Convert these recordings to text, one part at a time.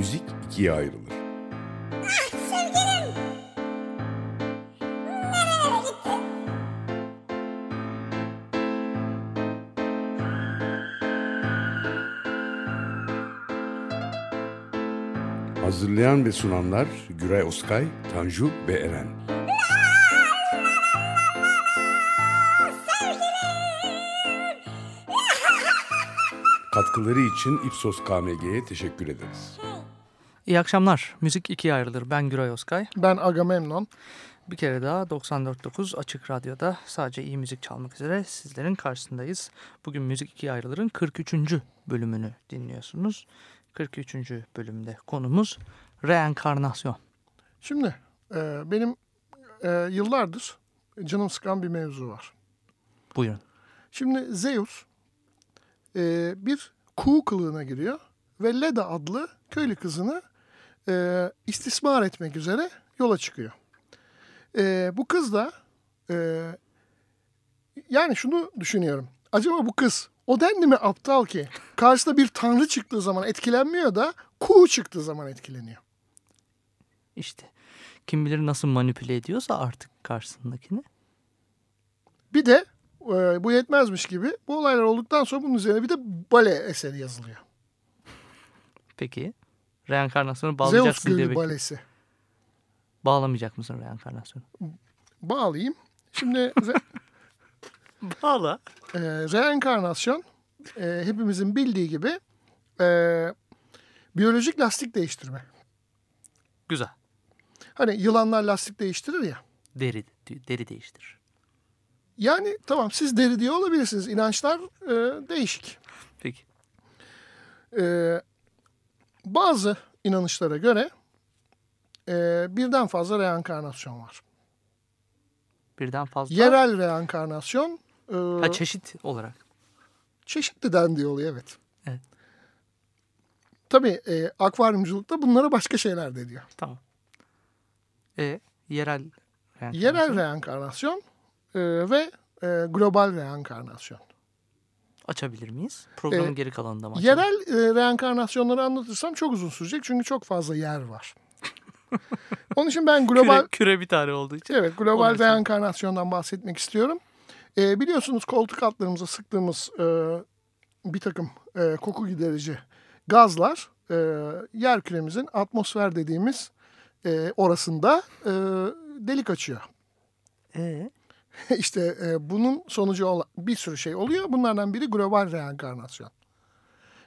müzik ikiye ayrılır. Sevgilim! Nerelere gitti? Hazırlayan ve sunanlar Güray Oskay, Tanju ve Eren. Katkıları için Ipsos KMG'ye teşekkür ederiz. İyi akşamlar. Müzik ikiye ayrılır. Ben Güray Oskay. Ben Agamemnon. Bir kere daha 94.9 Açık Radyo'da sadece iyi müzik çalmak üzere sizlerin karşısındayız. Bugün Müzik ikiye ayrılır'ın 43. bölümünü dinliyorsunuz. 43. bölümde konumuz reenkarnasyon. Şimdi e, benim e, yıllardır canım sıkan bir mevzu var. Buyurun. Şimdi Zeus e, bir kuğu kılığına giriyor ve Leda adlı köylü kızını e, istismar etmek üzere yola çıkıyor. E, bu kız da e, yani şunu düşünüyorum. Acaba bu kız o denli mi aptal ki karşısında bir tanrı çıktığı zaman etkilenmiyor da kuğu çıktığı zaman etkileniyor. İşte kim bilir nasıl manipüle ediyorsa artık karşısındakini. Bir de e, bu yetmezmiş gibi bu olaylar olduktan sonra bunun üzerine bir de bale eseri yazılıyor. Peki reenkarnasyonu Zeus bağlayacaksın diye Gölü bekliyorum. Balesi. Bağlamayacak mısın reenkarnasyonu? Bağlayayım. Şimdi Bağla. e, reenkarnasyon e, hepimizin bildiği gibi e, biyolojik lastik değiştirme. Güzel. Hani yılanlar lastik değiştirir ya. Deri, deri değiştir. Yani tamam siz deri diye olabilirsiniz. İnançlar e, değişik. Peki. E, bazı inanışlara göre e, birden fazla reenkarnasyon var. Birden fazla. Yerel reenkarnasyon e, Ha, çeşit olarak. çeşitli dendiği oluyor evet. Evet. Tabii e, akvaryumculukta bunlara başka şeyler de diyor. Tamam. E, yerel reenkarnasyon. Yerel reenkarnasyon e, ve e, global reenkarnasyon. Açabilir miyiz? Programın Ee, geri kalanında mı açalım? Yerel e, reenkarnasyonları anlatırsam çok uzun sürecek çünkü çok fazla yer var. Onun için ben global küre, küre bir tane olduğu için. evet global için. reenkarnasyondan bahsetmek istiyorum. E, biliyorsunuz koltuk altlarımıza sıktığımız e, bir takım e, koku giderici gazlar e, yer küremizin atmosfer dediğimiz e, orasında e, delik açıyor. Ee, işte e, bunun sonucu olan bir sürü şey oluyor. Bunlardan biri global reenkarnasyon.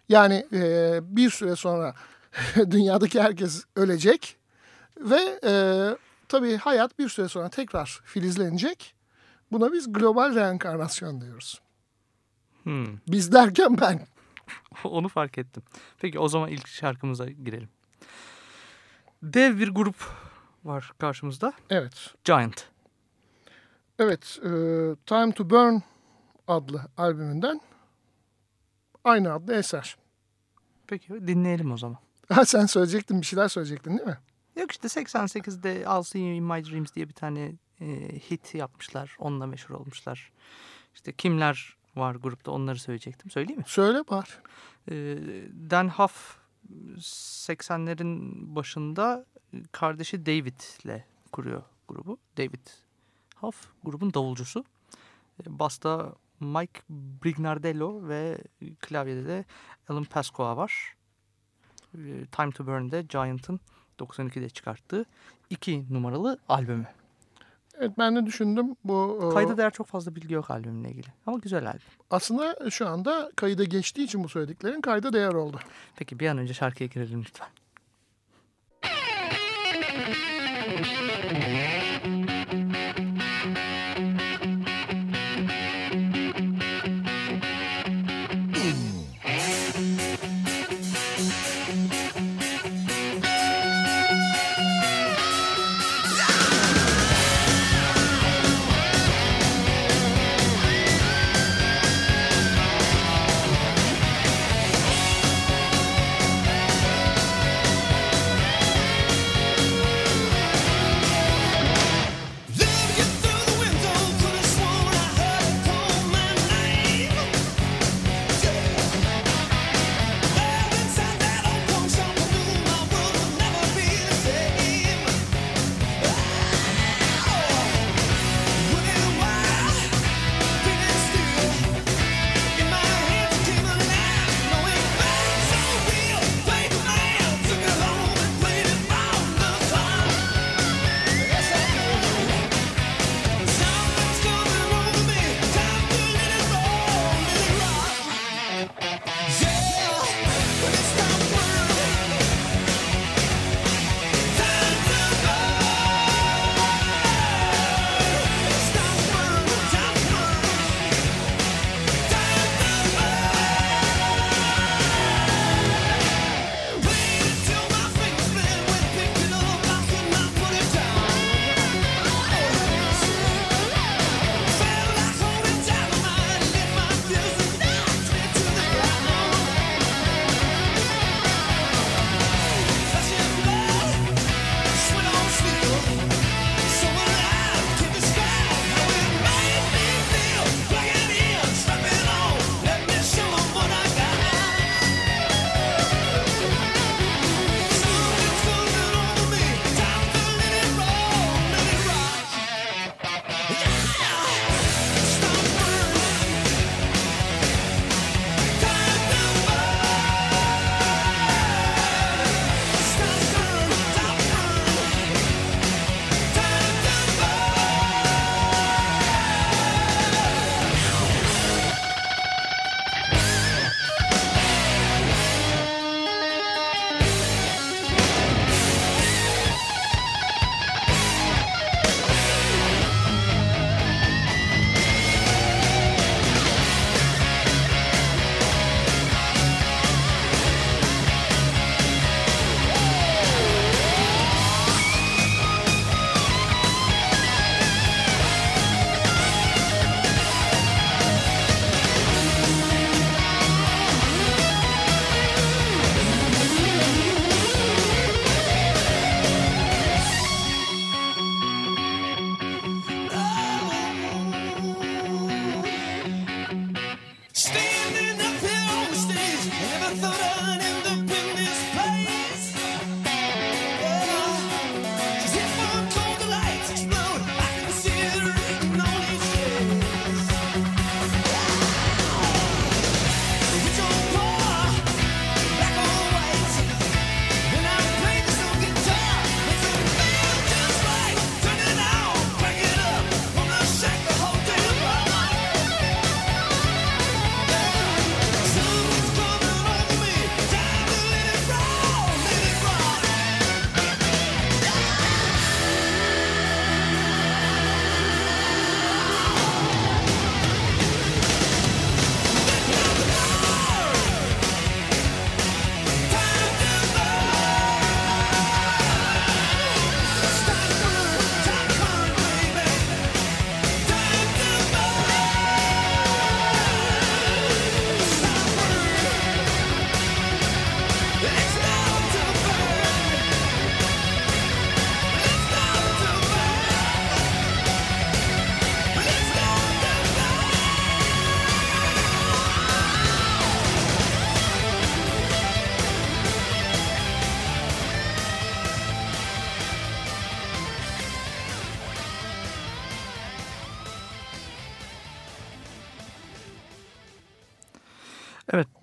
Yani e, bir süre sonra dünyadaki herkes ölecek ve e, tabii hayat bir süre sonra tekrar filizlenecek. Buna biz global reenkarnasyon diyoruz. hmm, Biz derken ben. onu fark ettim. Peki o zaman ilk şarkımıza girelim. Dev bir grup var karşımızda. Evet. Giant. Evet. e, Time to Burn adlı albümünden aynı adlı eser. Peki dinleyelim o zaman. Ha, sen söyleyecektin bir şeyler söyleyecektin değil mi? Yok işte 88'de I'll See You In My Dreams diye bir tane e, hit yapmışlar. Onunla meşhur olmuşlar. İşte kimler var grupta onları söyleyecektim. Söyleyeyim mi? Söyle var. E, Dan Huff 80'lerin başında kardeşi David'le kuruyor grubu. David Huff grubun davulcusu. E, Basta Mike Brignardello ve klavyede de Alan Pascoe var. E, Time to Burn'de Giant'ın 92'de çıkarttığı iki numaralı albümü. Evet ben de düşündüm. Bu e, Kayda değer çok fazla bilgi yok albümle ilgili. Ama güzel albüm. aslında şu anda kayıda geçtiği için bu söylediklerin kayda değer oldu. Peki bir an önce şarkıya girelim lütfen.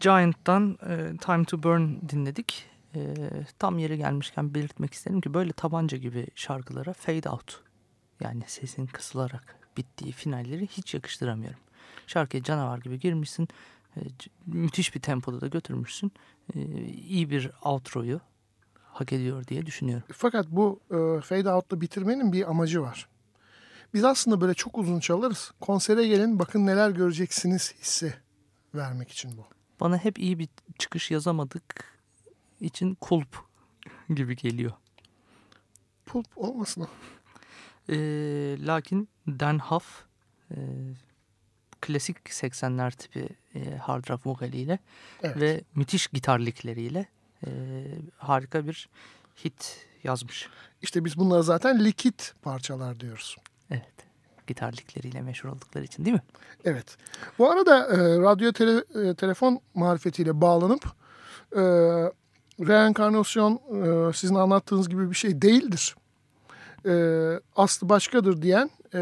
Giant'tan e, Time to Burn dinledik. E, tam yeri gelmişken belirtmek isterim ki böyle tabanca gibi şarkılara fade out yani sesin kısılarak bittiği finalleri hiç yakıştıramıyorum. Şarkıya canavar gibi girmişsin, e, müthiş bir tempoda da götürmüşsün. E, iyi bir outro'yu hak ediyor diye düşünüyorum. Fakat bu e, fade out'la bitirmenin bir amacı var. Biz aslında böyle çok uzun çalarız. Konsere gelin bakın neler göreceksiniz hissi vermek için bu. Bana hep iyi bir çıkış yazamadık için kulp gibi geliyor. Pulp olmasın o. E, lakin Dan Huff e, klasik 80'ler tipi e, hard rock vokaliyle Evet. ve müthiş gitarlikleriyle e, harika bir hit yazmış. İşte biz bunlara zaten likit parçalar diyoruz. Evet. Gitarlikleriyle meşhur oldukları için değil mi? Evet. Bu arada e, radyo tele- e, telefon marifetiyle bağlanıp e, reenkarnasyon e, sizin anlattığınız gibi bir şey değildir. E, aslı başkadır diyen e,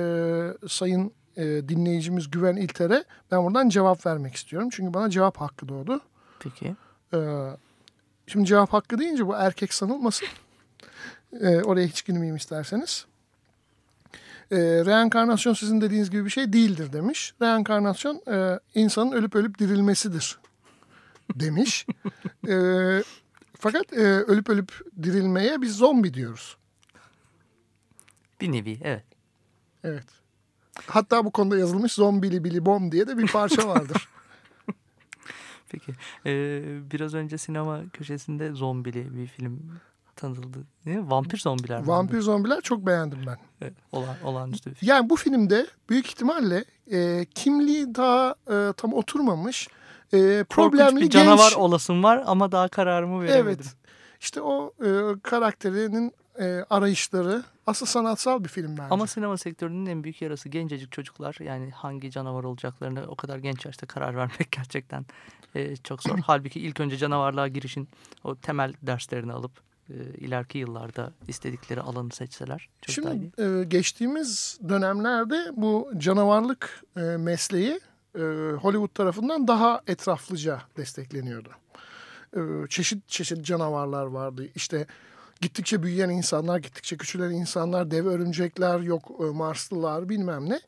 sayın e, dinleyicimiz Güven İlter'e ben buradan cevap vermek istiyorum. Çünkü bana cevap hakkı doğdu. Peki. E, şimdi cevap hakkı deyince bu erkek sanılmasın. E, oraya hiç girmeyeyim isterseniz. E, reenkarnasyon sizin dediğiniz gibi bir şey değildir demiş. Reenkarnasyon e, insanın ölüp ölüp dirilmesidir demiş. e, fakat e, ölüp ölüp dirilmeye biz zombi diyoruz. Bir nevi evet. Evet. Hatta bu konuda yazılmış zombili bili bom diye de bir parça vardır. Peki. Ee, biraz önce sinema köşesinde zombili bir film tanıtıldı. Mi? Vampir zombiler. mi? Vampir zombiler çok beğendim ben. Evet, olan, olağanüstü bir film. Yani bu filmde büyük ihtimalle e, kimliği daha e, tam oturmamış e, Korkunç problemli bir canavar genç. olasım var ama daha kararımı veremedim. Evet. İşte o e, karakterinin e, arayışları aslında sanatsal bir film bence. Ama sinema sektörünün en büyük yarası gencecik çocuklar. Yani hangi canavar olacaklarını o kadar genç yaşta karar vermek gerçekten e, çok zor. Halbuki ilk önce canavarlığa girişin o temel derslerini alıp ileriki yıllarda istedikleri alanı seçseler çok. Şimdi e, geçtiğimiz dönemlerde bu canavarlık e, mesleği e, Hollywood tarafından daha etraflıca destekleniyordu. E, çeşit çeşit canavarlar vardı. İşte gittikçe büyüyen insanlar, gittikçe küçülen insanlar, dev örümcekler, yok e, Marslılar bilmem ne.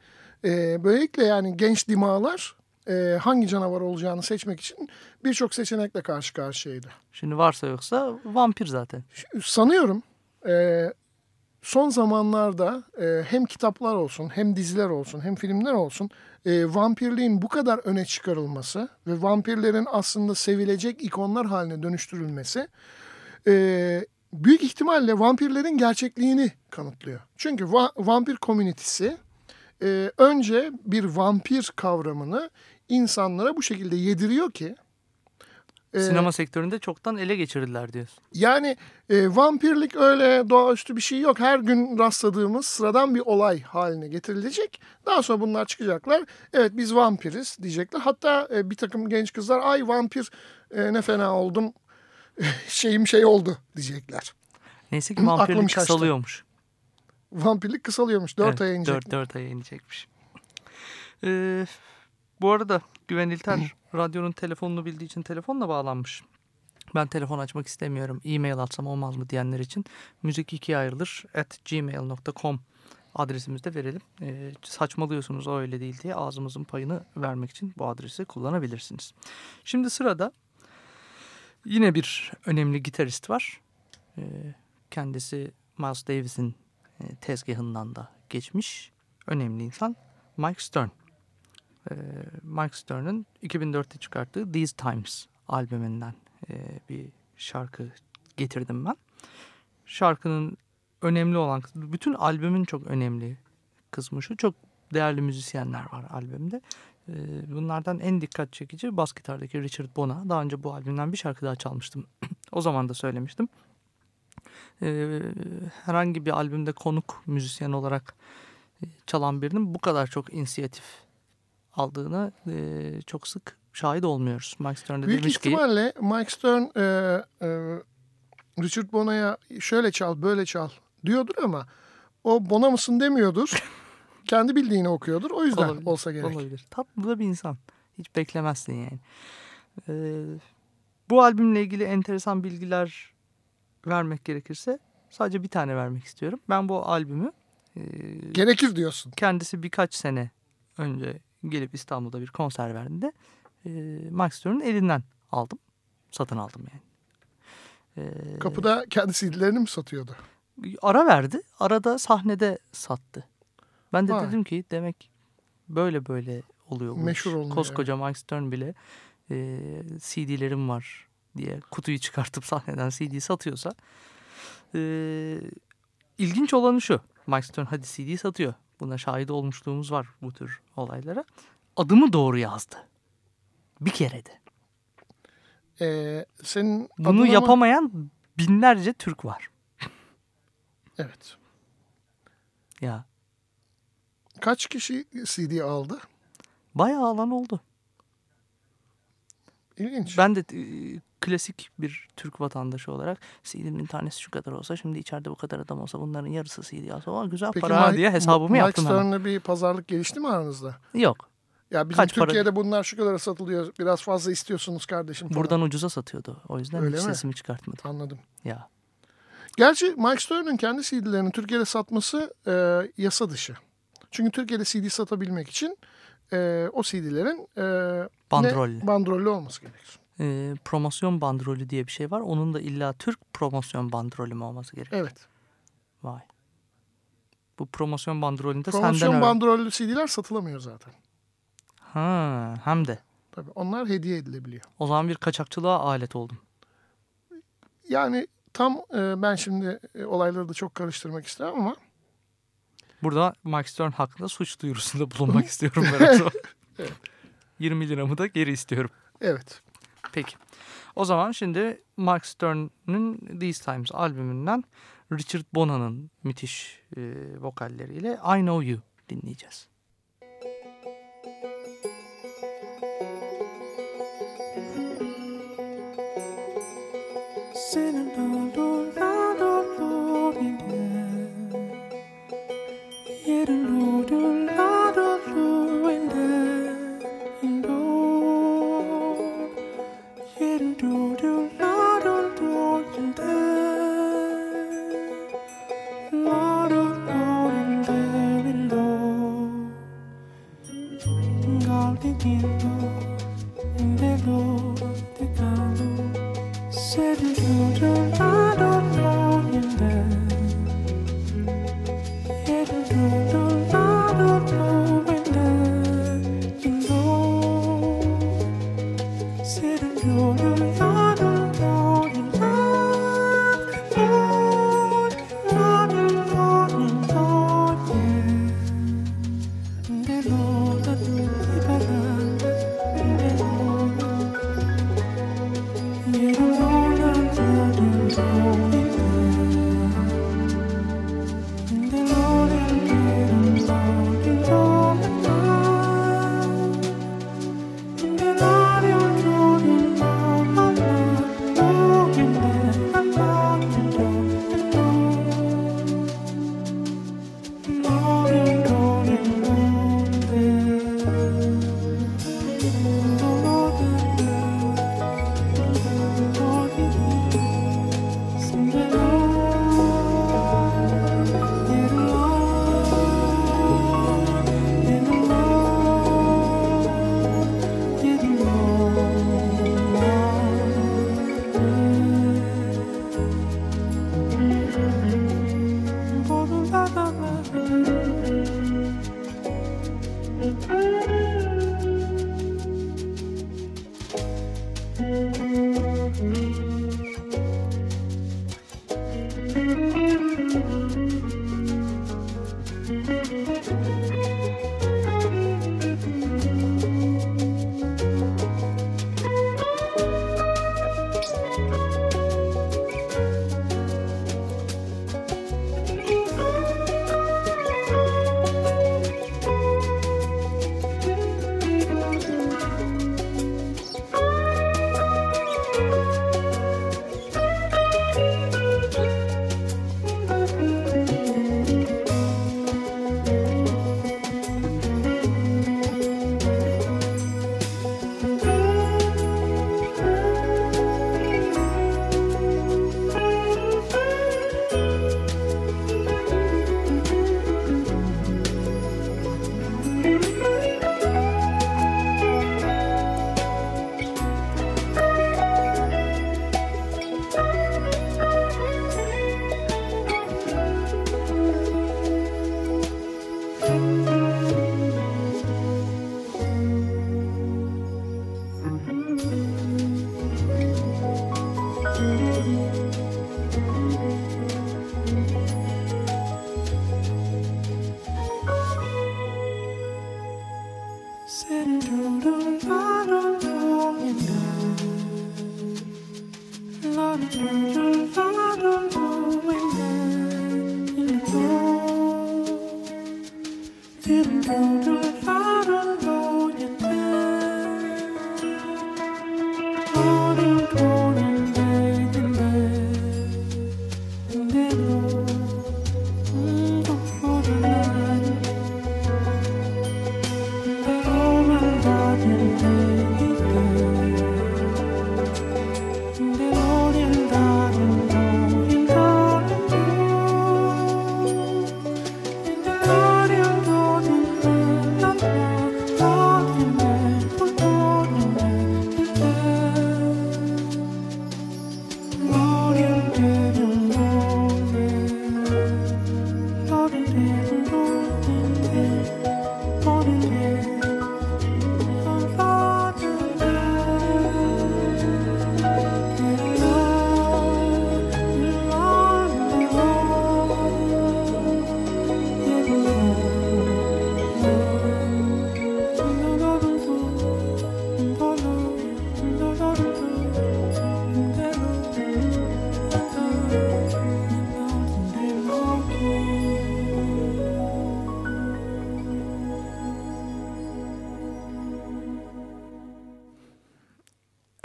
E, böylelikle yani genç dimağlar e, hangi canavar olacağını seçmek için birçok seçenekle karşı karşıyaydı. Şimdi varsa yoksa vampir zaten. sanıyorum e, son zamanlarda e, hem kitaplar olsun hem diziler olsun hem filmler olsun e, vampirliğin bu kadar öne çıkarılması ve vampirlerin aslında sevilecek ikonlar haline dönüştürülmesi e, büyük ihtimalle vampirlerin gerçekliğini kanıtlıyor. Çünkü va- vampir komünitesi e, önce bir vampir kavramını insanlara bu şekilde yediriyor ki e, Sinema sektöründe çoktan ele geçirdiler diyorsun. yani e, vampirlik öyle doğaüstü bir şey yok. Her gün rastladığımız sıradan bir olay haline getirilecek. Daha sonra bunlar çıkacaklar. Evet biz vampiriz diyecekler. Hatta e, bir takım genç kızlar ay vampir e, ne fena oldum şeyim şey oldu diyecekler. Neyse ki vampirlik kısalıyormuş. Vampirlik kısalıyormuş. 4 Evet, aya inecek. 4, 4 aya inecekmiş. Ee, bu arada Güven İlter radyonun telefonunu bildiği için telefonla bağlanmış. Ben telefon açmak istemiyorum. E-mail atsam olmaz mı diyenler için müzik ikiye ayrılır at gmail.com adresimizde verelim. Ee, saçmalıyorsunuz o öyle değil diye ağzımızın payını vermek için bu adresi kullanabilirsiniz. Şimdi sırada yine bir önemli gitarist var. Ee, kendisi Miles Davis'in e, tezgahından da geçmiş önemli insan Mike Stern. Ee, Mike Stern'ın 2004'te çıkarttığı These Times albümünden e, bir şarkı getirdim ben. Şarkının önemli olan kısmı, bütün albümün çok önemli kısmı şu. Çok değerli müzisyenler var albümde. Ee, bunlardan en dikkat çekici bas gitardaki Richard Bona. Daha önce bu albümden bir şarkı daha çalmıştım. o zaman da söylemiştim. Ee, herhangi bir albümde konuk müzisyen olarak e, çalan birinin bu kadar çok inisiyatif aldığını e, çok sık şahit olmuyoruz. Mike Stern de Büyük demiş ki ihtimalle Mike Stern e, e, Richard Bona'ya şöyle çal böyle çal diyordur ama o Bona mısın demiyordur. Kendi bildiğini okuyordur. O yüzden Olabilir, olsa gerek. olabilir. Tatlı da bir insan. Hiç beklemezsin yani. Ee, bu albümle ilgili enteresan bilgiler vermek gerekirse sadece bir tane vermek istiyorum. Ben bu albümü e, Gerekir diyorsun. kendisi birkaç sene önce gelip İstanbul'da bir konser verdiğinde e, Mike Stern'ın elinden aldım. Satın aldım yani. Ee, Kapıda kendi CD'lerini mi satıyordu? ara verdi. Arada sahnede sattı. Ben de Vay. dedim ki demek böyle böyle oluyor bu Meşhur iş. olunuyor, Koskoca Mike Stern bile e, CD'lerim var diye kutuyu çıkartıp sahneden CD satıyorsa. E, ilginç olanı şu. Mike Stern hadi CD satıyor. Buna şahit olmuşluğumuz var bu tür olaylara. Adımı doğru yazdı. Bir kere de. Ee, senin Bunu adına mı- yapamayan binlerce Türk var. Evet. Ya Kaç kişi CD aldı? bayağı alan oldu. İlginç. Ben de e, klasik bir Türk vatandaşı olarak CD'nin tanesi şu kadar olsa şimdi içeride bu kadar adam olsa bunların yarısı CD alsa "Aa, güzel Peki para ha" Mike- diye hesabımı Mike yaptım. Stern'le bir pazarlık gelişti mi aranızda? Yok. Ya bizim Kaç para- Türkiye'de bunlar şu kadar satılıyor. Biraz fazla istiyorsunuz kardeşim falan. Buradan ucuza satıyordu. O yüzden Öyle hiç mi? sesimi çıkartmadım. Anladım. Ya. Gerçi Mike Stern'ın kendi CD'lerini Türkiye'de satması e, yasa dışı. Çünkü Türkiye'de CD satabilmek için e, o CD'lerin e, Bandrolle. ne? bandrollü olması gerekir. E, promosyon bandrolü diye bir şey var. Onun da illa Türk promosyon bandrolü mü olması gerekiyor? Evet. Vay. Bu promosyon bandrolünde senden Promosyon bandrollü CD'ler satılamıyor zaten. Ha, hem de. Tabii onlar hediye edilebiliyor. O zaman bir kaçakçılığa alet oldum. Yani tam e, ben şimdi e, olayları da çok karıştırmak istemem ama Burada Max Stern hakkında suç duyurusunda bulunmak istiyorum Berat. evet. 20 liramı da geri istiyorum. Evet. Peki. O zaman şimdi Mark Stern'ın These Times albümünden Richard Bona'nın müthiş e, vokalleriyle I Know You dinleyeceğiz. Cinnamon.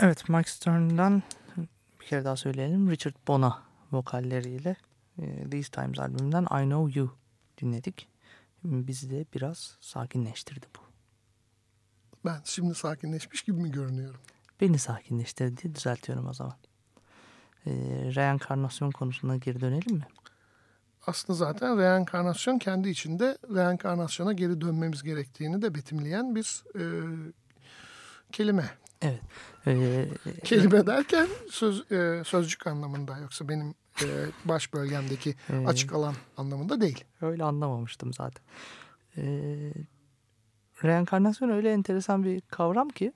Evet Mike Stern'dan bir kere daha söyleyelim. Richard Bona vokalleriyle e, These Times albümünden I Know You dinledik. Bizi de biraz sakinleştirdi bu. Ben şimdi sakinleşmiş gibi mi görünüyorum? Beni sakinleştirdi diye düzeltiyorum o zaman. E, reenkarnasyon konusuna geri dönelim mi? Aslında zaten reenkarnasyon kendi içinde reenkarnasyona geri dönmemiz gerektiğini de betimleyen bir e, kelime. Evet. E, kelime derken söz, e, sözcük anlamında yoksa benim e, baş bölgemdeki e, açık alan anlamında değil. Öyle anlamamıştım zaten. E, reenkarnasyon öyle enteresan bir kavram ki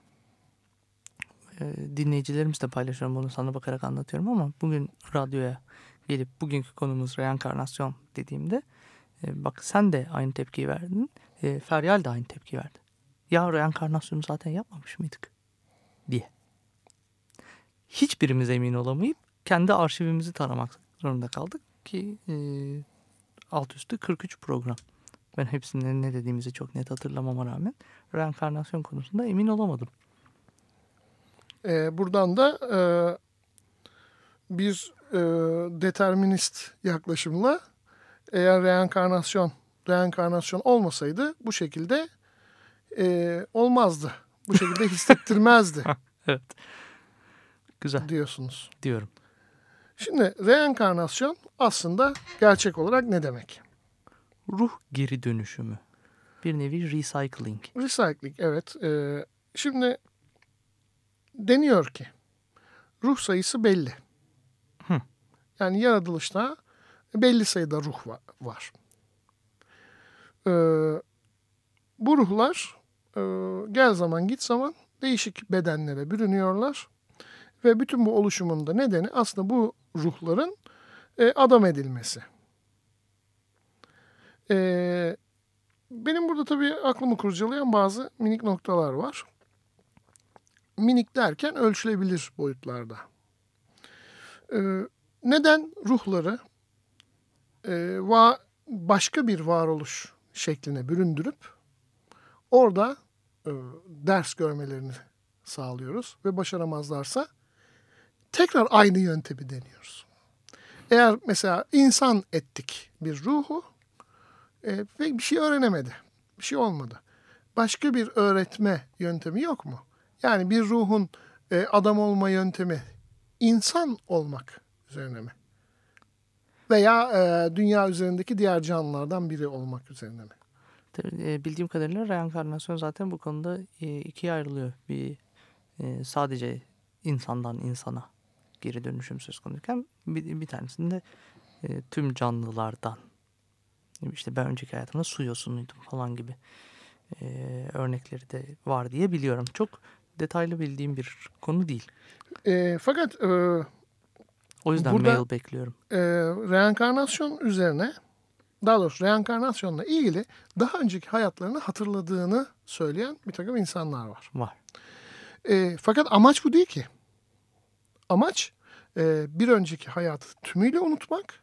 e, dinleyicilerimizle paylaşıyorum bunu sana bakarak anlatıyorum ama bugün radyoya gelip bugünkü konumuz reenkarnasyon dediğimde e, bak sen de aynı tepkiyi verdin. E, Feryal de aynı tepki verdi. Ya reenkarnasyonu zaten yapmamış mıydık? Diye. Hiçbirimiz emin olamayıp kendi arşivimizi taramak zorunda kaldık ki e, alt üstü 43 program. Ben hepsinin ne dediğimizi çok net hatırlamama rağmen reenkarnasyon konusunda emin olamadım. E, buradan da e, bir e, determinist yaklaşımla eğer reenkarnasyon reenkarnasyon olmasaydı bu şekilde e, olmazdı. Bu şekilde hissettirmezdi. evet. Güzel. Diyorsunuz. Diyorum. Şimdi reenkarnasyon aslında gerçek olarak ne demek? Ruh geri dönüşümü. Bir nevi recycling. Recycling evet. Ee, şimdi deniyor ki ruh sayısı belli. Hı. Yani yaratılışta belli sayıda ruh var. Ee, bu ruhlar e, gel zaman git zaman değişik bedenlere bürünüyorlar. Ve bütün bu oluşumun da nedeni aslında bu ruhların e, adam edilmesi. E, benim burada tabii aklımı kurcalayan bazı minik noktalar var. Minik derken ölçülebilir boyutlarda. E, neden ruhları e, başka bir varoluş şekline büründürüp orada e, ders görmelerini sağlıyoruz ve başaramazlarsa tekrar aynı yöntemi deniyoruz. Eğer mesela insan ettik bir ruhu e, ve bir şey öğrenemedi, bir şey olmadı. Başka bir öğretme yöntemi yok mu? Yani bir ruhun e, adam olma yöntemi insan olmak üzerine mi? Veya e, dünya üzerindeki diğer canlılardan biri olmak üzerine mi? E, bildiğim kadarıyla reenkarnasyon zaten bu konuda e, ikiye ayrılıyor. Bir e, sadece insandan insana geri dönüşüm söz konuyken bir, bir tanesinde tüm canlılardan işte ben önceki hayatımda su yosunuydum falan gibi e, örnekleri de var diye biliyorum. Çok detaylı bildiğim bir konu değil. E, fakat e, o yüzden burada, mail bekliyorum. E, reenkarnasyon üzerine daha doğrusu reenkarnasyonla ilgili daha önceki hayatlarını hatırladığını söyleyen bir takım insanlar var. Var. E, fakat amaç bu değil ki. Amaç e, bir önceki hayatı tümüyle unutmak.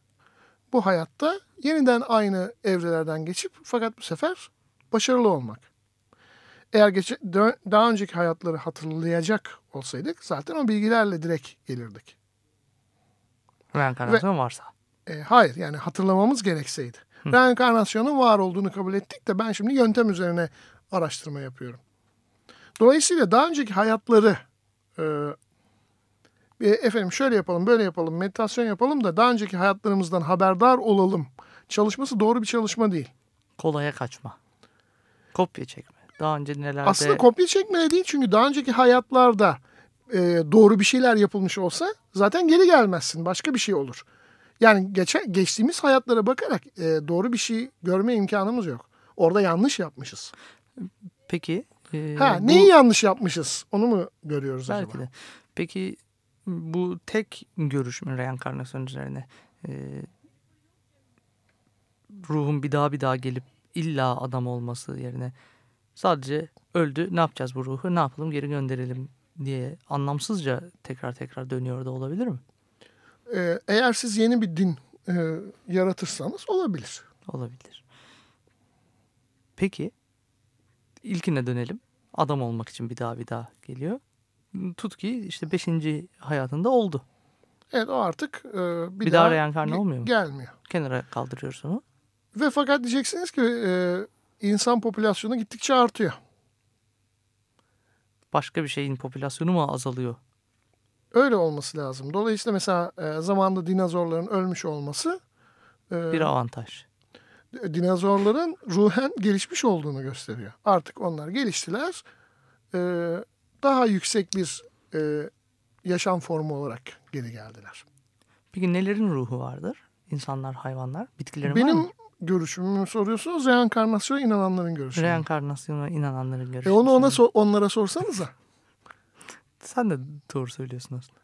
Bu hayatta yeniden aynı evrelerden geçip fakat bu sefer başarılı olmak. Eğer geçe, daha önceki hayatları hatırlayacak olsaydık zaten o bilgilerle direkt gelirdik. Reenkarnasyon varsa. E, hayır yani hatırlamamız gerekseydi. Reenkarnasyonun var olduğunu kabul ettik de ben şimdi yöntem üzerine araştırma yapıyorum. Dolayısıyla daha önceki hayatları e, e, efendim şöyle yapalım böyle yapalım meditasyon yapalım da daha önceki hayatlarımızdan haberdar olalım. Çalışması doğru bir çalışma değil. Kolaya kaçma. Kopya çekme. Daha önce nelerde... Aslında kopya çekme de değil çünkü daha önceki hayatlarda e, doğru bir şeyler yapılmış olsa zaten geri gelmezsin. Başka bir şey olur. Yani geçe, geçtiğimiz hayatlara bakarak e, doğru bir şey görme imkanımız yok. Orada yanlış yapmışız. Peki. E, ha, bu... neyi yanlış yapmışız? Onu mu görüyoruz Belki acaba? de. Peki bu tek görüş mü reenkarnasyon üzerine? E, ruhun bir daha bir daha gelip illa adam olması yerine sadece öldü ne yapacağız bu ruhu ne yapalım geri gönderelim diye anlamsızca tekrar tekrar dönüyor da olabilir mi? Ee, eğer siz yeni bir din e, yaratırsanız olabilir. Olabilir. Peki ilkine dönelim. Adam olmak için bir daha bir daha geliyor. tut ki işte 5. hayatında oldu. Evet o artık e, bir, Bir daha reenkarne ge- olmuyor mu? Gelmiyor. Kenara kaldırıyoruz onu. Ve fakat diyeceksiniz ki e, insan popülasyonu gittikçe artıyor. Başka bir şeyin popülasyonu mu azalıyor? Öyle olması lazım. Dolayısıyla mesela e, zamanında dinozorların ölmüş olması e, Bir avantaj. dinozorların ruhen gelişmiş olduğunu gösteriyor. Artık onlar geliştiler. E, daha yüksek bir e, yaşam formu olarak geri geldiler. Peki nelerin ruhu vardır? İnsanlar, hayvanlar, bitkilerin var Benim mı? görüşümü soruyorsunuz. Reenkarnasyona inananların görüşü. Reenkarnasyona inananların görüşü. E onu ona sor- onlara sorsanıza. Sen de doğru söylüyorsun aslında.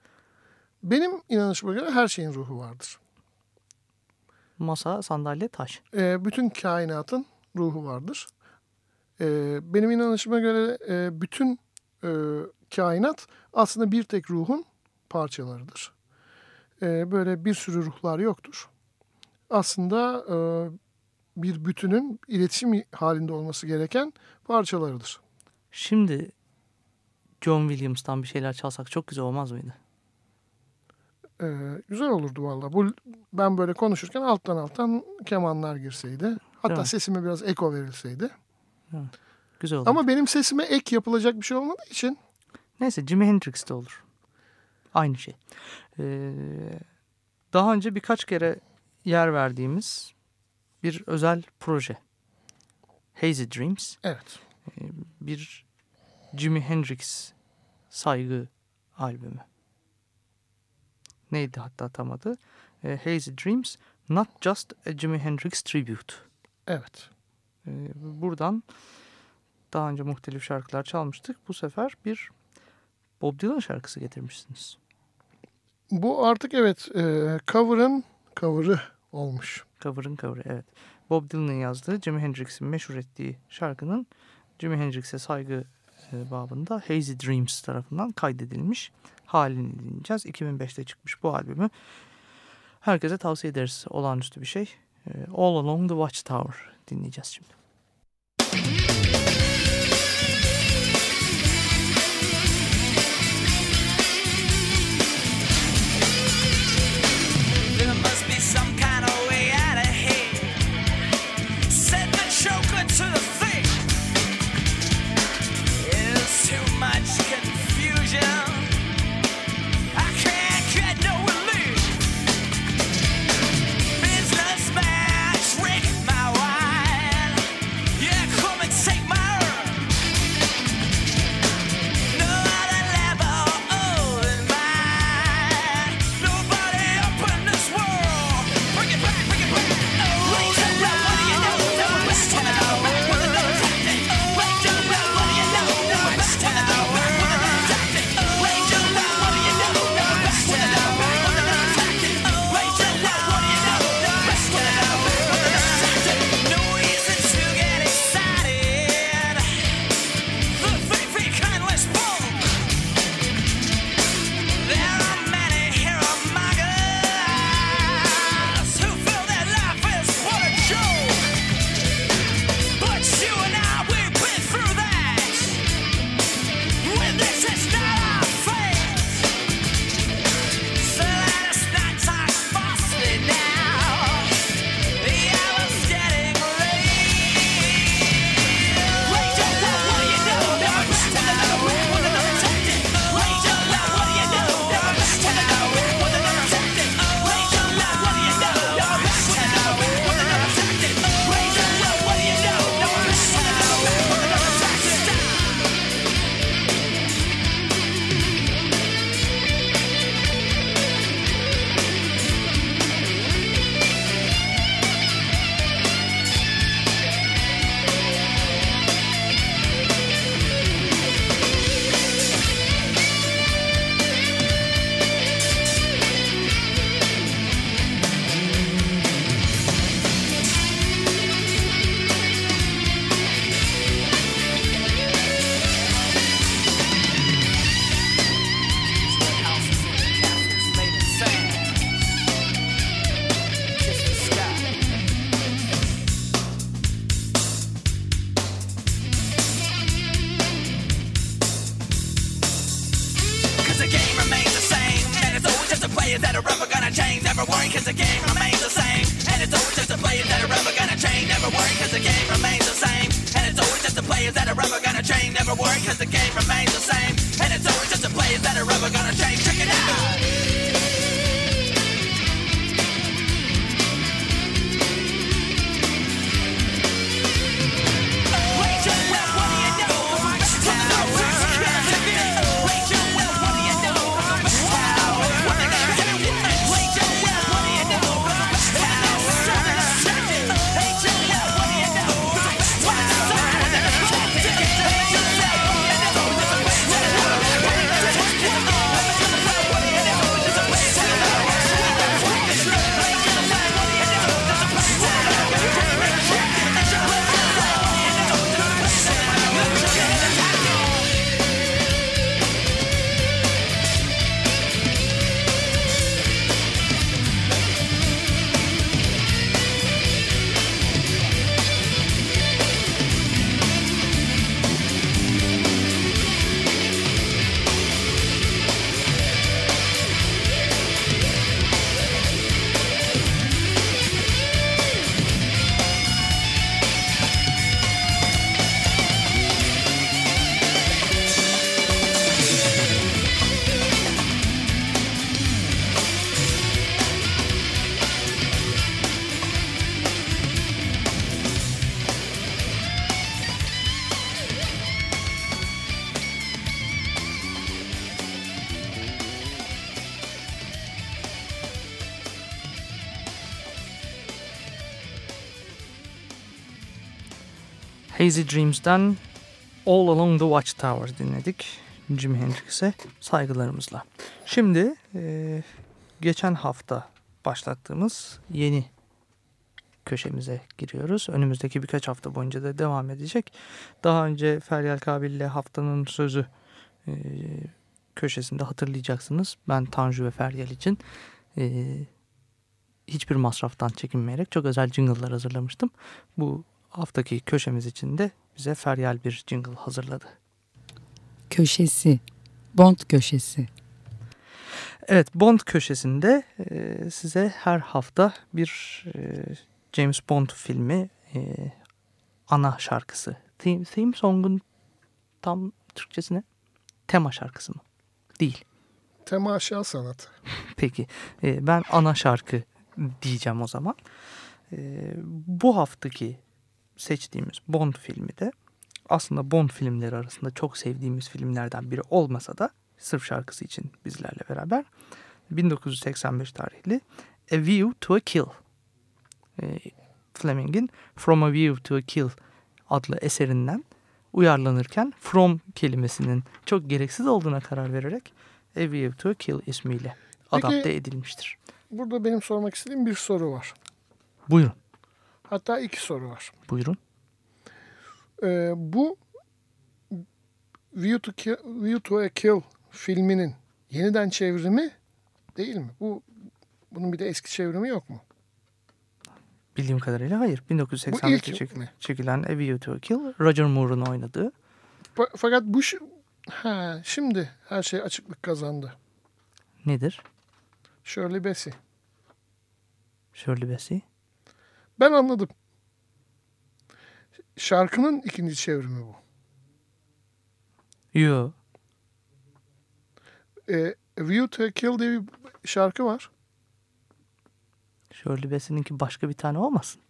Benim inanışıma göre her şeyin ruhu vardır. Masa, sandalye, taş. E, bütün kainatın ruhu vardır. E, benim inanışıma göre e, bütün e, kainat aslında bir tek ruhun parçalarıdır. E, böyle bir sürü ruhlar yoktur. Aslında e, bir bütünün iletişim halinde olması gereken parçalarıdır. Şimdi John Williams'tan bir şeyler çalsak çok güzel olmaz mıydı? E, güzel olurdu valla. Bu ben böyle konuşurken alttan alttan kemanlar girseydi. Hatta mi? sesime biraz eko verilseydi. Güzel olur. Ama benim sesime ek yapılacak bir şey olmadığı için Neyse Jimi Hendrix de olur. Aynı şey. Ee, daha önce birkaç kere yer verdiğimiz bir özel proje. Hazy Dreams. evet. Bir Jimi Hendrix saygı albümü. Neydi hatta tam adı? Ee, Hazy Dreams Not Just a Jimi Hendrix Tribute. Evet. Ee, buradan daha önce muhtelif şarkılar çalmıştık. Bu sefer bir Bob Dylan şarkısı getirmişsiniz. Bu artık evet e, cover'ın cover'ı olmuş. Cover'ın cover'ı evet. Bob Dylan'ın yazdığı Jimi Hendrix'in meşhur ettiği şarkının Jimi Hendrix'e saygı e, babında Hazy Dreams tarafından kaydedilmiş halini dinleyeceğiz. 2005'te çıkmış bu albümü. Herkese tavsiye ederiz. Olağanüstü bir şey. E, All Along the Watchtower dinleyeceğiz şimdi. Hazy Dreams'den All Along the Watchtower dinledik. Jimi Hendrix'e saygılarımızla. Şimdi e, geçen hafta başlattığımız yeni köşemize giriyoruz. Önümüzdeki birkaç hafta boyunca da devam edecek. Daha önce Feryal Kabil ile haftanın sözü e, köşesinde hatırlayacaksınız. Ben Tanju ve Feryal için e, hiçbir masraftan çekinmeyerek çok özel jingle'lar hazırlamıştım. Bu haftaki köşemiz için de bize Feryal bir jingle hazırladı. Köşesi. Bond köşesi. Evet Bond köşesinde e, size her hafta bir e, James Bond filmi e, ana şarkısı. Theme, theme song'un tam Türkçesi ne? Tema şarkısı mı? Değil. Temaşa sanatı. Peki e, ben ana şarkı diyeceğim o zaman. E, bu haftaki seçtiğimiz Bond filmi de aslında Bond filmleri arasında çok sevdiğimiz filmlerden biri olmasa da sırf şarkısı için bizlerle beraber 1985 tarihli A View to a Kill. E, Fleming'in From a View to a Kill adlı eserinden uyarlanırken From kelimesinin çok gereksiz olduğuna karar vererek A View to a Kill ismiyle Peki- adapte edilmiştir. Burada benim sormak istediğim bir soru var. Buyurun, Hatta iki soru var. buyurun. Ee, bu View to, Kill, View to a Kill filminin yeniden çevrimi değil mi? Bu bunun bir de eski çevrimi yok mu? Bildiğim kadarıyla hayır. Bu 1985'te ilk çek- mi? çekilen A View to a Kill, Roger Moore'un oynadığı. Fa- Fakat bu ha, şimdi her şey açıklık kazandı. Nedir? Shirley Bassey. Shirley Bassey. Ben anladım. Şarkının ikinci çevrimi bu. Yo. A View to Kill diye bir şarkı var. Shirley Bassey'ninki başka bir tane olmasın?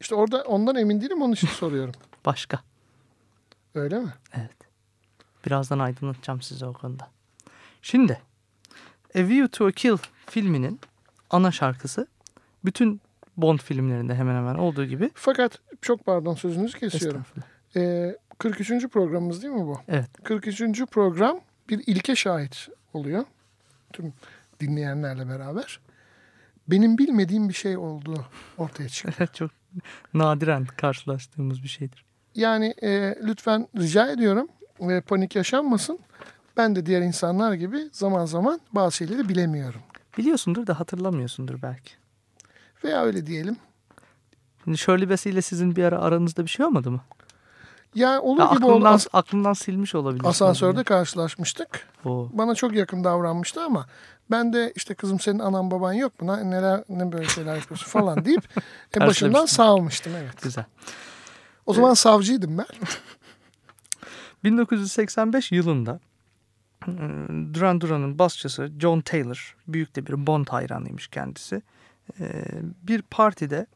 İşte orada ondan emin değilim onun için soruyorum. Başka. Öyle mi? Evet. Birazdan aydınlatacağım size o konuda. Şimdi A View to a Kill filminin ana şarkısı bütün Bond filmlerinde hemen hemen olduğu gibi Fakat çok pardon sözünüzü kesiyorum. Ee, 43. programımız değil mi bu? Evet. 43. program bir ilke şahit oluyor. Tüm dinleyenlerle beraber. Benim bilmediğim bir şey olduğu ortaya çıktı. çok nadiren karşılaştığımız bir şeydir. Yani e, lütfen rica ediyorum ve panik yaşanmasın. Ben de diğer insanlar gibi zaman zaman bazı şeyleri bilemiyorum. Biliyorsundur da hatırlamıyorsundur belki. Veya öyle diyelim. Şimdi Shirley Bassey ile sizin bir ara aranızda bir şey olmadı mı? Ya olur Ya gibi oldu. aklımdan, As- aklımdan silmiş olabilir. asansörde karşılaşmıştık. O. Bana çok yakın davranmıştı ama ben de işte kızım senin anan baban yok mu? Ne- Neler ne böyle şeyler yapıyorsun falan deyip e, Terslemişsin. sağlamıştım evet. Güzel. O zaman savcıydım ben. 1985 yılında e, Duran Duran'ın basçısı John Taylor, büyük de bir Bond hayranıymış kendisi. E, Bir partide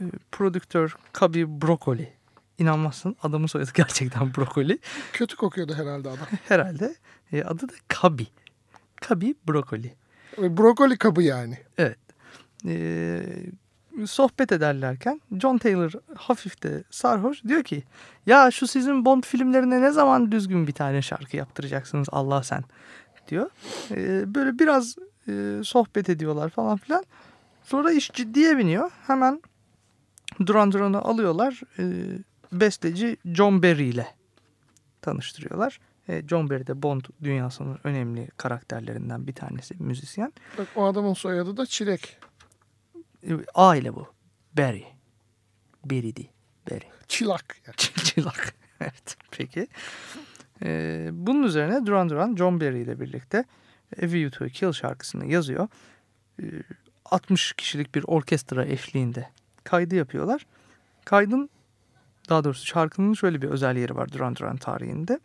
e, prodüktör Cubby Broccoli, inanmazsın adamın soyadı gerçekten Broccoli. Kötü kokuyordu herhalde adam. Herhalde e, adı da Cubby. Cubby Broccoli. Ve Brokoli kabı yani. Evet. Ee, sohbet ederlerken John Taylor hafif de sarhoş diyor ki ya şu sizin Bond filmlerine ne zaman düzgün bir tane şarkı yaptıracaksınız Allah sen diyor. Ee, böyle biraz e, sohbet ediyorlar falan filan. Sonra iş ciddiye biniyor. Hemen Duran Duran'ı alıyorlar. e, besteci John Barry ile tanıştırıyorlar. E, John Barry de Bond dünyasının önemli karakterlerinden bir tanesi müzisyen. Bak o adamın soyadı da Çilek. E, Aile bu. Barry. Barry değil. Barry. Çilak. Yani. Çılak. evet peki. Ee, bunun üzerine Duran Duran John Barry ile birlikte A View to a Kill şarkısını yazıyor. Ee, 60 kişilik bir orkestra eşliğinde kaydı yapıyorlar. Kaydın daha doğrusu şarkının şöyle bir özel yeri var Duran Duran tarihinde.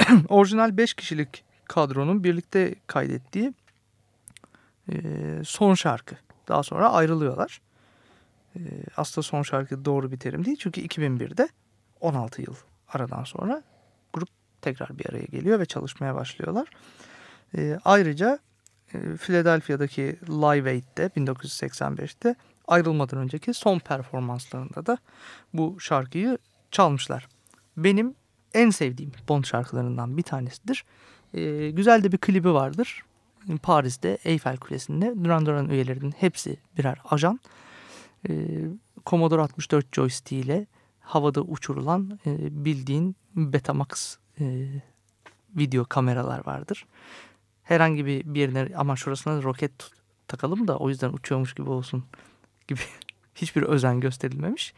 Orijinal 5 kişilik kadronun birlikte kaydettiği e, son şarkı. Daha sonra ayrılıyorlar. E, aslında son şarkı doğru bir terim değil. Çünkü 2001'de 16 yıl aradan sonra grup tekrar bir araya geliyor ve çalışmaya başlıyorlar. E, ayrıca Philadelphia'daki Live Aid'de 1985'te ayrılmadan önceki son performanslarında da bu şarkıyı çalmışlar. Benim en sevdiğim Bond şarkılarından bir tanesidir. E, güzel de bir klibi vardır. Paris'te Eiffel Kulesi'nde Duran Duran üyelerinin hepsi birer ajan. E, Commodore 64 joystick ile havada uçurulan e, bildiğin Betamax e, video kameralar vardır. Herhangi bir, bir yerine ama şurasına roket takalım da o yüzden uçuyormuş gibi olsun gibi hiçbir özen gösterilmemiş.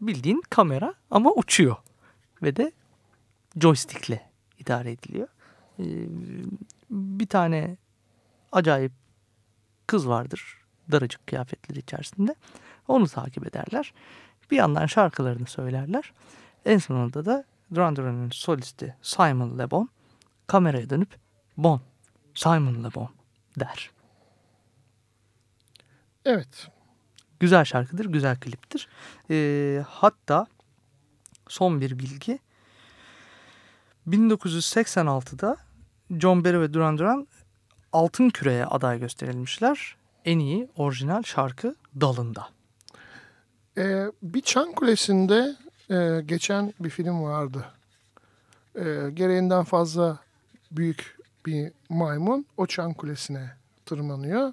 Bildiğin kamera ama uçuyor ve de joystickle idare ediliyor. Ee, bir tane acayip kız vardır daracık kıyafetleri içerisinde. Onu takip ederler. Bir yandan şarkılarını söylerler. En sonunda da Duran Duran'ın solisti Simon Le Bon kameraya dönüp Bon, Simon Le Bon der. Evet. Güzel şarkıdır, güzel kliptir. Ee, hatta son bir bilgi. 1986'da John Barry ve Duran Duran Altın Küre'ye aday gösterilmişler. En iyi orijinal şarkı dalında. Ee, bir Çan Kulesi'nde e, geçen bir film vardı. E, gereğinden fazla büyük bir maymun o Çan Kulesi'ne tırmanıyor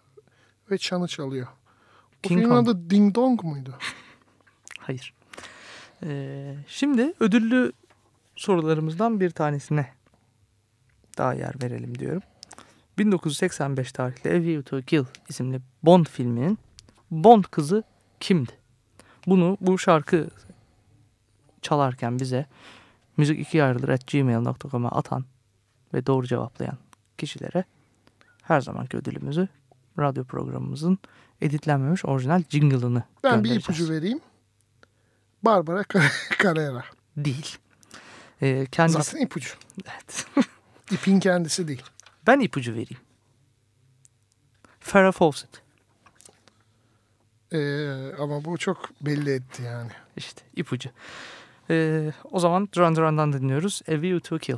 ve çanı çalıyor. O King filmin Kong. adı Ding Dong muydu? Hayır. Ee, şimdi ödüllü sorularımızdan bir tanesine daha yer verelim diyorum. 1985 tarihli A View to Kill isimli Bond filminin Bond kızı kimdi? Bunu bu şarkı çalarken bize müzik iki ayrılır at gmail.com'a atan ve doğru cevaplayan kişilere her zamanki ödülümüzü radyo programımızın editlenmemiş orijinal jingle'ını Ben bir ipucu vereyim. Barbara Carrera. Değil. Ee, kendisi... Zaten ipucu. Evet. İpin kendisi değil. ben ipucu vereyim. Farrah Fawcett. Ee, ama bu çok belli etti yani. İşte ipucu. Ee, o zaman Duran Duran'dan dinliyoruz. A View to Kill.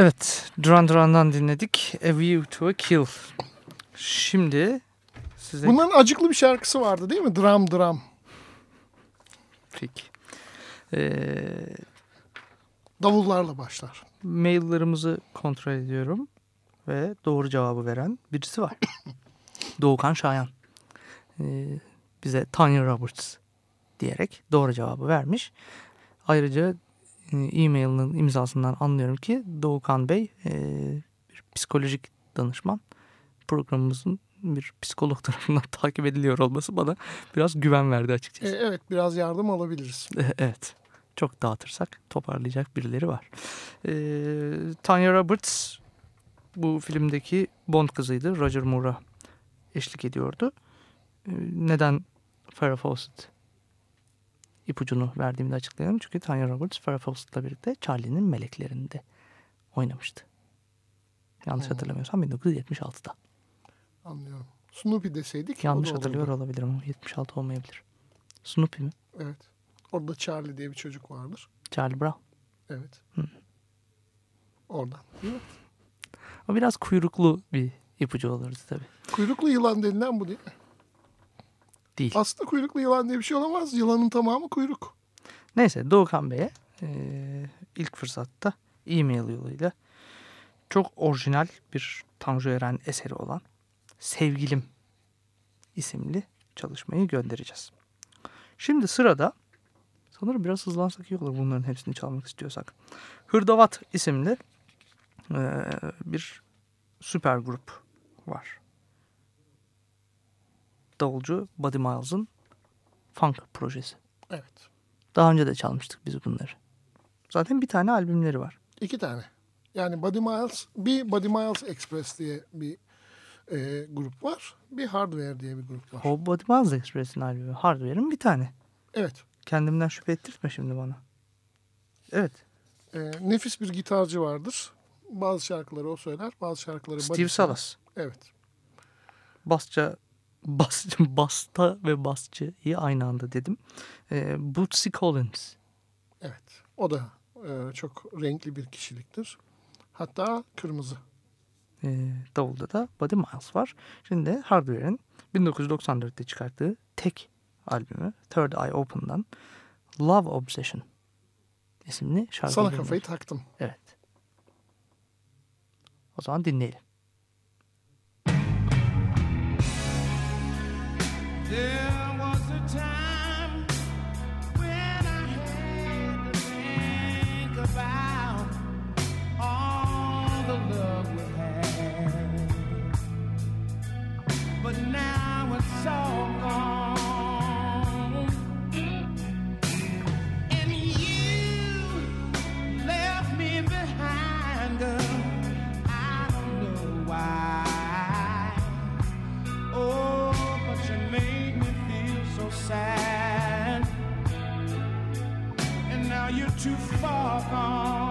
Evet, Duran Duran'dan dinledik. A View to a Kill. Şimdi size... Bunların acıklı bir şarkısı vardı değil mi? Dram dram. Peki. Ee, Davullarla başlar. maillerimizi kontrol ediyorum ve doğru cevabı veren birisi var. Doğukan Şayan. Ee, bize Tanya Roberts diyerek doğru cevabı vermiş. Ayrıca e-mailinin imzasından anlıyorum ki Doğukan Bey e, bir psikolojik danışman. Programımızın bir psikolog tarafından takip ediliyor olması bana biraz güven verdi E, açıkçası. evet biraz yardım alabiliriz. Evet. Çok dağıtırsak toparlayacak birileri var. Ee, Tanya Roberts bu filmdeki Bond kızıydı. Roger Moore'a eşlik ediyordu. Ee, neden Farrah Fawcett ipucunu verdiğimde açıklayalım. Çünkü Tanya Roberts Farrah Fawcett'la birlikte Charlie'nin meleklerinde oynamıştı. Yanlış Hmm. hatırlamıyorsam 1976'da. Anlıyorum. Snoopy deseydik. Yanlış olurdu. hatırlıyor olabilirim ama 76 olmayabilir. Snoopy mi? Evet. Orada Charlie diye bir çocuk vardır. Charlie Brown. Evet. Hı. Oradan. Mi? O biraz kuyruklu bir ipucu olurdu tabii. Kuyruklu yılan denilen bu değil mi? Değil. Aslında kuyruklu yılan diye bir şey olamaz. Yılanın tamamı kuyruk. Neyse Doğukan Bey'e eee, ilk fırsatta e-mail yoluyla çok orijinal bir Tanju Eren eseri olan Sevgilim isimli çalışmayı göndereceğiz. Şimdi sırada sanırım biraz hızlansak iyi olur bunların hepsini çalmak istiyorsak. Hırdavat isimli eee, bir süper grup var. Davulcu Buddy Miles'ın funk projesi. Evet. Daha önce de çalmıştık biz bunları. Zaten bir tane albümleri var. İki tane. Yani Buddy Miles, bir Buddy Miles Express diye bir e, grup var. Bir Hardware diye bir grup var. O Body Miles Express'in albümü. Hardware'in bir tane. Evet. Kendimden şüphe ettirtme şimdi bana. Evet. E, nefis bir gitarcı vardır. Bazı şarkıları o söyler, bazı şarkıları Steve Buddy Salas. Evet. Basça, bas, basta ve basçıyı aynı anda dedim. Ee, Bootsy Collins. Evet. O da e, çok renkli bir kişiliktir. Hatta kırmızı. Ee, davulda da Buddy Miles var. Şimdi Hardware'in 1994'te çıkarttığı tek albümü Third Eye Open'dan Love Obsession isimli şarkı. Sana kafayı taktım. Evet. O zaman dinleyelim. goodbye. Too far gone.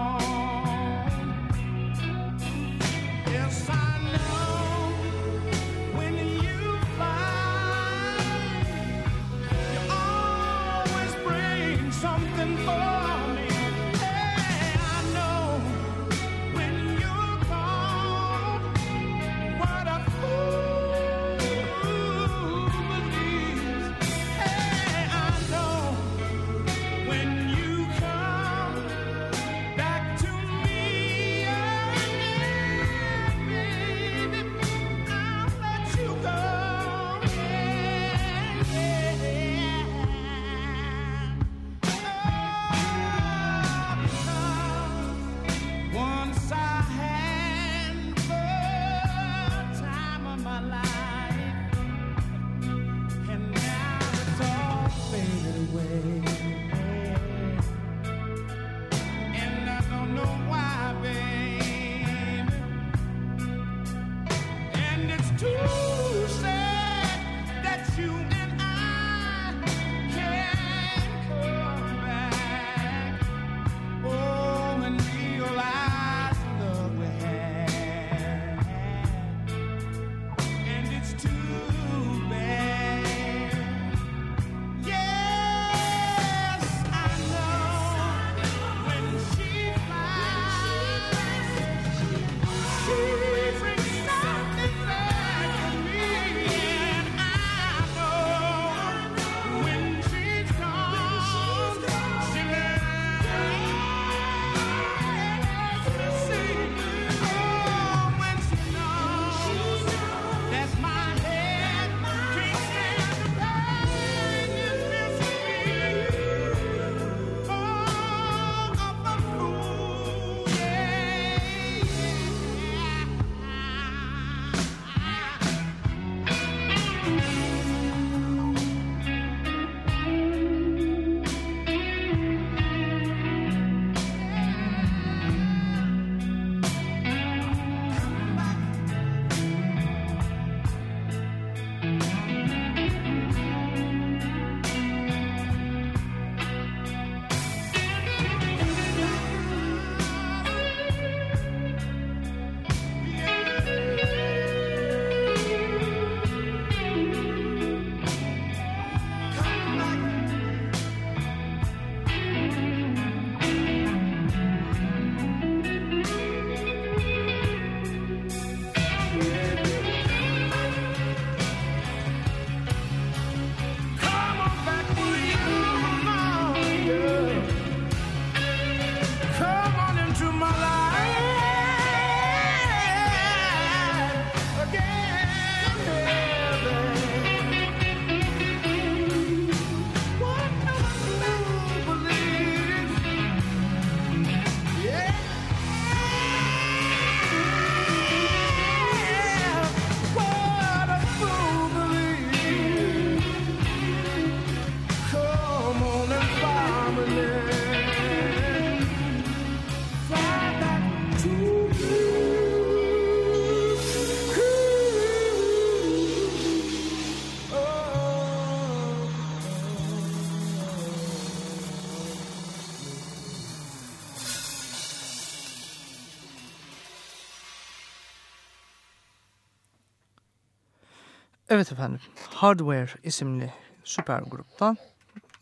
Evet efendim. Hardware isimli süper gruptan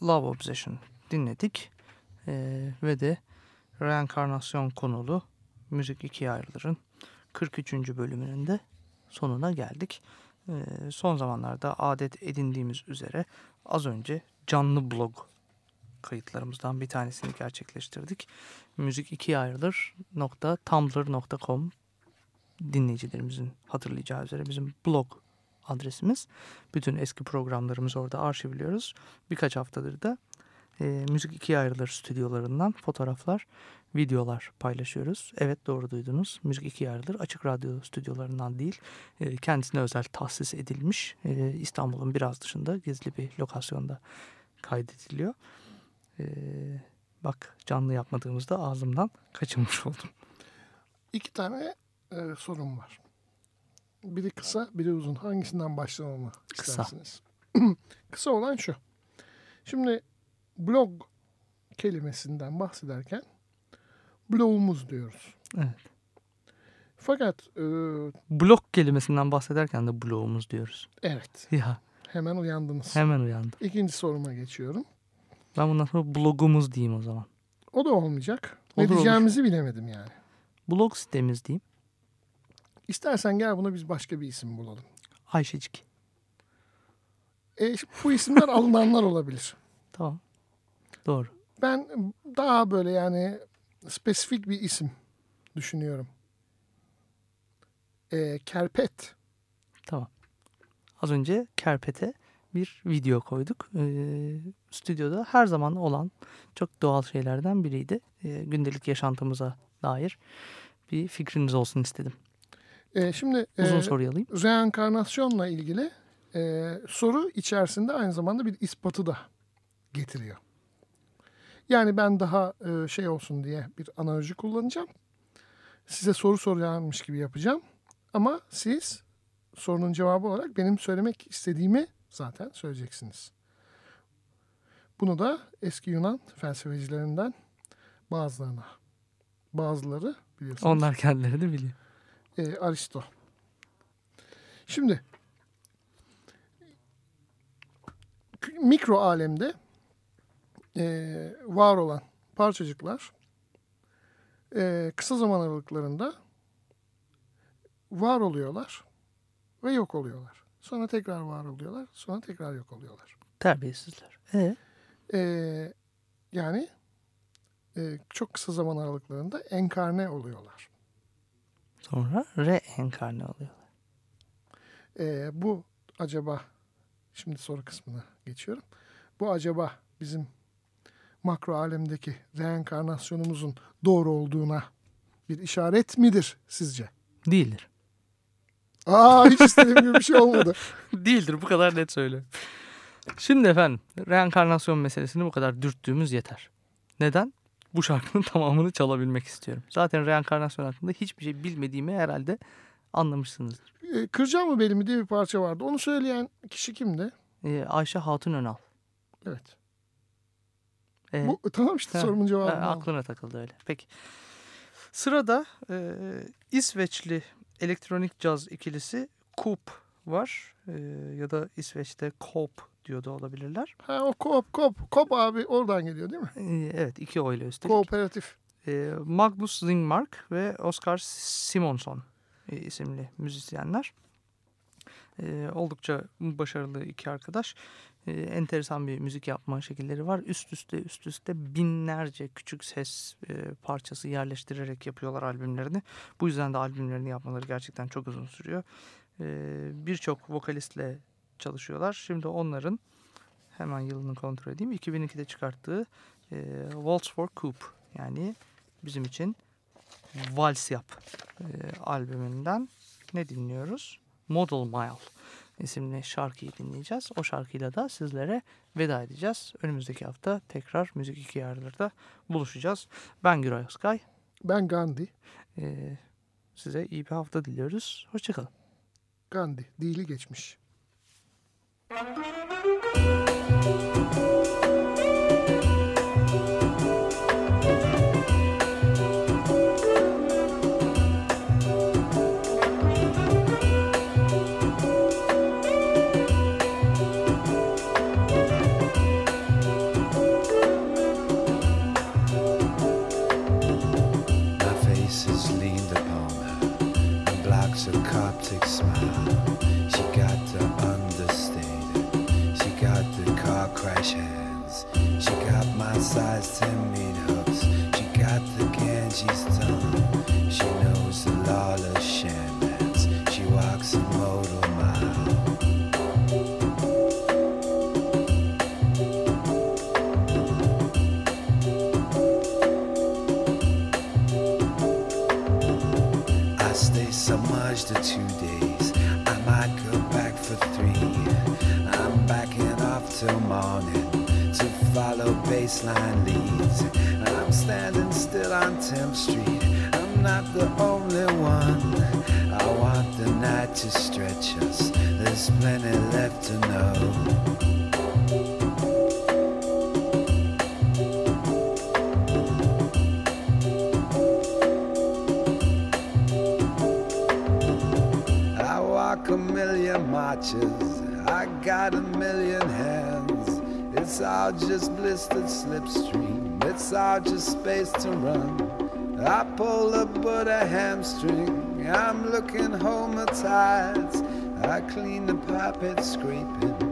Love Obsession dinledik. Ee, ve de reenkarnasyon konulu Müzik ikiye ayrılırın 43. bölümünün de sonuna geldik. Ee, son zamanlarda adet edindiğimiz üzere az önce canlı blog kayıtlarımızdan bir tanesini gerçekleştirdik. Müzik ikiye ayrılır nokta tumblr.com dinleyicilerimizin hatırlayacağı üzere bizim blog adresimiz. Bütün eski programlarımızı orada arşivliyoruz. Birkaç haftadır da e, Müzik ikiye ayrılır stüdyolarından fotoğraflar, videolar paylaşıyoruz. Evet doğru duydunuz. Müzik ikiye ayrılır açık radyo stüdyolarından değil. E, kendisine özel tahsis edilmiş e, İstanbul'un biraz dışında gizli bir lokasyonda kaydediliyor. E, bak canlı yapmadığımızda ağzımdan kaçınmış oldum. İki tane e, sorum var. Biri kısa, biri uzun. Hangisinden başlamamı Kısa. istersiniz? kısa olan şu. Şimdi blog kelimesinden bahsederken blogumuz diyoruz. Evet. Fakat e, Blok kelimesinden bahsederken de blogumuz diyoruz. evet Ya hemen uyandınız. hemen uyandım. İkinci soruma geçiyorum. Ben bundan sonra blogumuz diyeyim o zaman. O da olmayacak. Ne Olur, olur. diyeceğimizi bilemedim yani. Blog sitemiz diyeyim. İstersen gel buna biz başka bir isim bulalım. Ayşecik. E, bu isimler alınanlar olabilir. Tamam. Doğru. Ben daha böyle yani spesifik bir isim düşünüyorum. E, kerpet. Tamam. Az önce Kerpet'e bir video koyduk. Ee, stüdyoda her zaman olan çok doğal şeylerden biriydi. Ee, gündelik yaşantımıza dair bir fikriniz olsun istedim. E, şimdi Uzun e, soruyu alayım. reenkarnasyonla ilgili e, soru içerisinde aynı zamanda bir ispatı da getiriyor. Yani ben daha e, şey olsun diye bir analoji kullanacağım. Size soru soracakmış gibi yapacağım. Ama siz sorunun cevabı olarak benim söylemek istediğimi zaten söyleyeceksiniz. Bunu da eski Yunan felsefecilerinden bazılarına, bazıları biliyorsunuz. Onlar kendileri de biliyor. E, Aristo. Şimdi mikro alemde e, var olan parçacıklar e, kısa zaman aralıklarında var oluyorlar ve yok oluyorlar. Sonra tekrar var oluyorlar, sonra tekrar yok oluyorlar. Terbiyesizler. E, E, yani e, çok kısa zaman aralıklarında enkarne oluyorlar. Sonra reenkarne oluyorlar. Ee, bu acaba şimdi soru kısmına geçiyorum. Bu acaba bizim makro alemdeki reenkarnasyonumuzun doğru olduğuna bir işaret midir sizce? Değildir. Aa hiç istediğim gibi bir şey olmadı. Değildir bu kadar net söyle. Şimdi efendim reenkarnasyon meselesini bu kadar dürttüğümüz yeter. Neden? Bu şarkının tamamını çalabilmek istiyorum. Zaten reenkarnasyon hakkında hiçbir şey bilmediğimi herhalde anlamışsınızdır. Ee, Kıracağım mı belimi diye bir parça vardı. Onu söyleyen kişi kimdi? Ee, Ayşe Hatun Önal. Evet. Ee, Bu, tamam işte ha, sorumun cevabını aldım. aklına takıldı öyle. Peki. Sırada e, İsveçli elektronik caz ikilisi Coop var. E, ya da İsveç'te Coop diyor da olabilirler. Ha o kop kop kop abi oradan geliyor değil mi? E, evet iki oyla üstelik. Kooperatif. E, Magnus Zingmark ve Oscar Simonsson e, isimli müzisyenler. E, oldukça başarılı iki arkadaş. Enteresan bir müzik yapma şekilleri var. Üst üste üst üste binlerce küçük ses e, parçası yerleştirerek yapıyorlar albümlerini. Bu yüzden de albümlerini yapmaları gerçekten çok uzun sürüyor. E, Birçok vokalistle çalışıyorlar. Şimdi onların hemen yılını kontrol edeyim. 2002'de çıkarttığı e, Waltz for Coop yani bizim için Vals Yap e, albümünden ne dinliyoruz? Model Mile isimli şarkıyı dinleyeceğiz. O şarkıyla da sizlere veda edeceğiz. Önümüzdeki hafta tekrar Müzik 2 Yarılar'da buluşacağız. Ben Güray Özkay. Ben Gandhi. E, size iyi bir hafta diliyoruz. Hoşçakalın. Gandhi. Dili geçmiş. Thank you. Baseline leads. I'm standing still on 10th Street. I'm not the only one. I want the night to stretch us. There's plenty left to know. I walk a million marches. I got a million hands. It's all just blistered slipstream. It's all just space to run. I pull up but a hamstring. I'm looking home at tides. I clean the pipette scrapings. I'm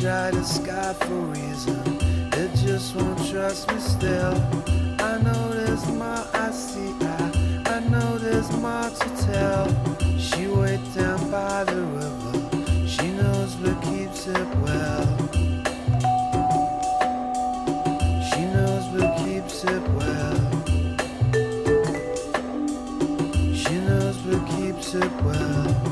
try to sky for reason. It just won't trust me still. I know there's more I see. I, I know there's more to tell. She wait down by the river. She knows what keeps it well. She knows what keeps it well. She knows what keeps it well.